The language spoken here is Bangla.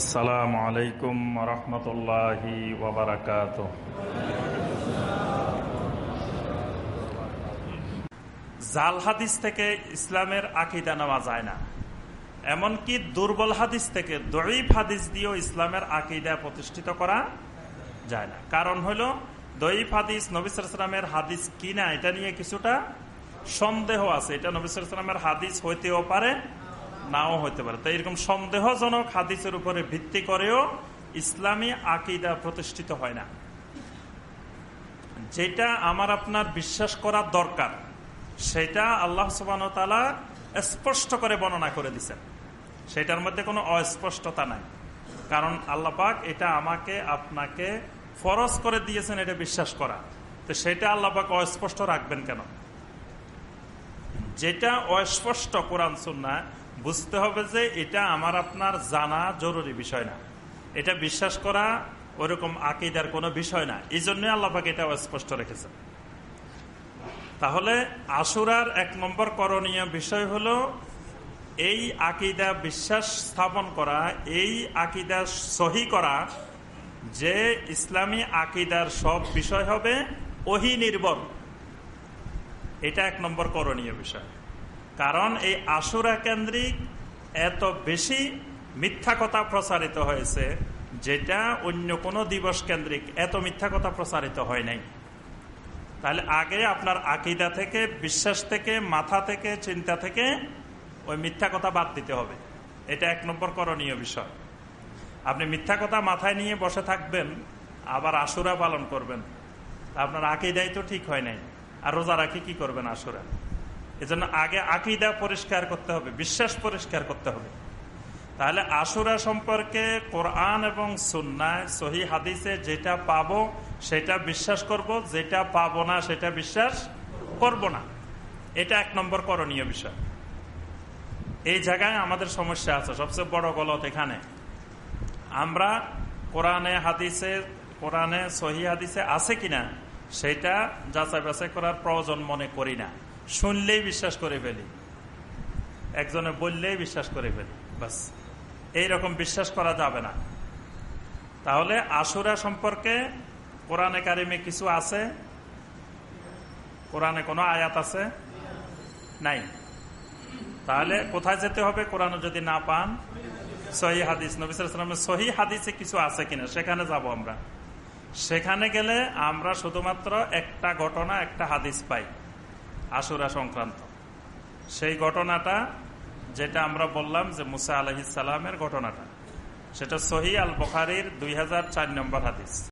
আসসালামু আলাইকুম রহমতুল্লাহি ওবরাকাত জাল হাদিস থেকে ইসলামের আকিদা নেওয়া যায় না। এমনকি দুর্বল হাদিস থেকে দরিফ হাদিস দিয়েও ইসলামের আকিদা প্রতিষ্ঠিত করা যায় না। কারণ হলো দইফ হাদিস নবিসামের হাদিস কিনা, এটা নিয়ে কিছুটা সন্দেহ আছে। এটা নবিসামের হাদিস হইতেও পারে নাও হইতে পারে। তাই এরকম সন্দেহজনক হাদিসের উপরে ভিত্তি করেও ইসলামী আকিদা প্রতিষ্ঠিত হয় না। যেটা আমার আপনার বিশ্বাস করার দরকার, সেটা আল্লাহ সুবান স্পষ্ট করে বর্ণনা করে দিচ্ছেন সেটার মধ্যে কোনো অস্পষ্টতা নাই। কারণ আল্লাপাক এটা আমাকে, আপনাকে ফরজ করে দিয়েছেন এটা বিশ্বাস করা। তো সেটা আল্লাপাক অস্পষ্ট রাখবেন কেন? যেটা অস্পষ্ট কোরআন সুন্না বুঝতে হবে যে এটা আমার আপনার জানা জরুরি বিষয় না। এটা বিশ্বাস করা ওরকম আকিদার কোনো বিষয় না। এই জন্য আল্লাপাক এটা অস্পষ্ট রেখেছেন। তাহলে আশুরার এক নম্বর করণীয় বিষয় হলো এই আকিদা বিশ্বাস স্থাপন করা, এই আকিদা সহি করা যে ইসলামী আকিদার সব বিষয় হবে ওহি নির্ভর। এটা এক নম্বর করণীয় বিষয়। কারণ এই আশুরা কেন্দ্রিক এত বেশি মিথ্যা কথা প্রচারিত হয়েছে, যেটা অন্য কোনো দিবস কেন্দ্রিক এত মিথ্যা কথা প্রচারিত হয় নাই। তাহলে আগে আপনার আকিদা থেকে, বিশ্বাস থেকে, মাথা থেকে, চিন্তা থেকে ওই মিথ্যা কথা বাদ দিতে হবে। এটা এক নম্বর করণীয় বিষয়। আপনি মিথ্যা কথা মাথায় নিয়ে বসে থাকবেন, আবার আশুরা পালন করবেন। আপনার আকিদাই তো ঠিক হয় নাই। আর রোজা রাখি কি করবেন আশুরা? এজন্য আগে আকিদা পরিষ্কার করতে হবে, বিশ্বাস পরিষ্কার করতে হবে। তাহলে আশুরা সম্পর্কে কোরআন এবং সুন্নায় সহি হাদিসে যেটা পাবো সেটা বিশ্বাস করব, যেটা পাবো না সেটা বিশ্বাস করব না। এটা এক নম্বর করণীয় বিষয়। এই জায়গায় আমাদের সমস্যা আছে, সবচেয়ে বড় গলত এখানে। আমরা কোরআনে, হাদিসে, কোরআনে, সহি হাদিসে আছে কিনা, সেটা যাচাই বাছাই করার প্রয়োজন মনে করি না। শুনলেই বিশ্বাস করে ফেলি। একজনে বললেই বিশ্বাস করে ফেলি। বাস, এইরকম বিশ্বাস করা যাবে না। তাহলে আশুরা সম্পর্কে কোরআনে কারিমে কিছু আছে? কোরআনে কোনো আয়াত আছে? নাই। তাহলে কোথায় যেতে হবে? কোরআনে যদি না পান, সহি হাদিস। নবিসামের সহি হাদিসে কিছু আছে কিনা? সেখানে যাব আমরা। সেখানে গেলে আমরা শুধুমাত্র একটা ঘটনা, একটা হাদিস পাই। আশুরা সংক্রান্ত। সেই ঘটনাটা যেটা আমরা বললাম যে মুসা আলহিসের ঘটনাটা, সেটা সহি আল বখারির দুই হাজার চার নম্বর হাদিস।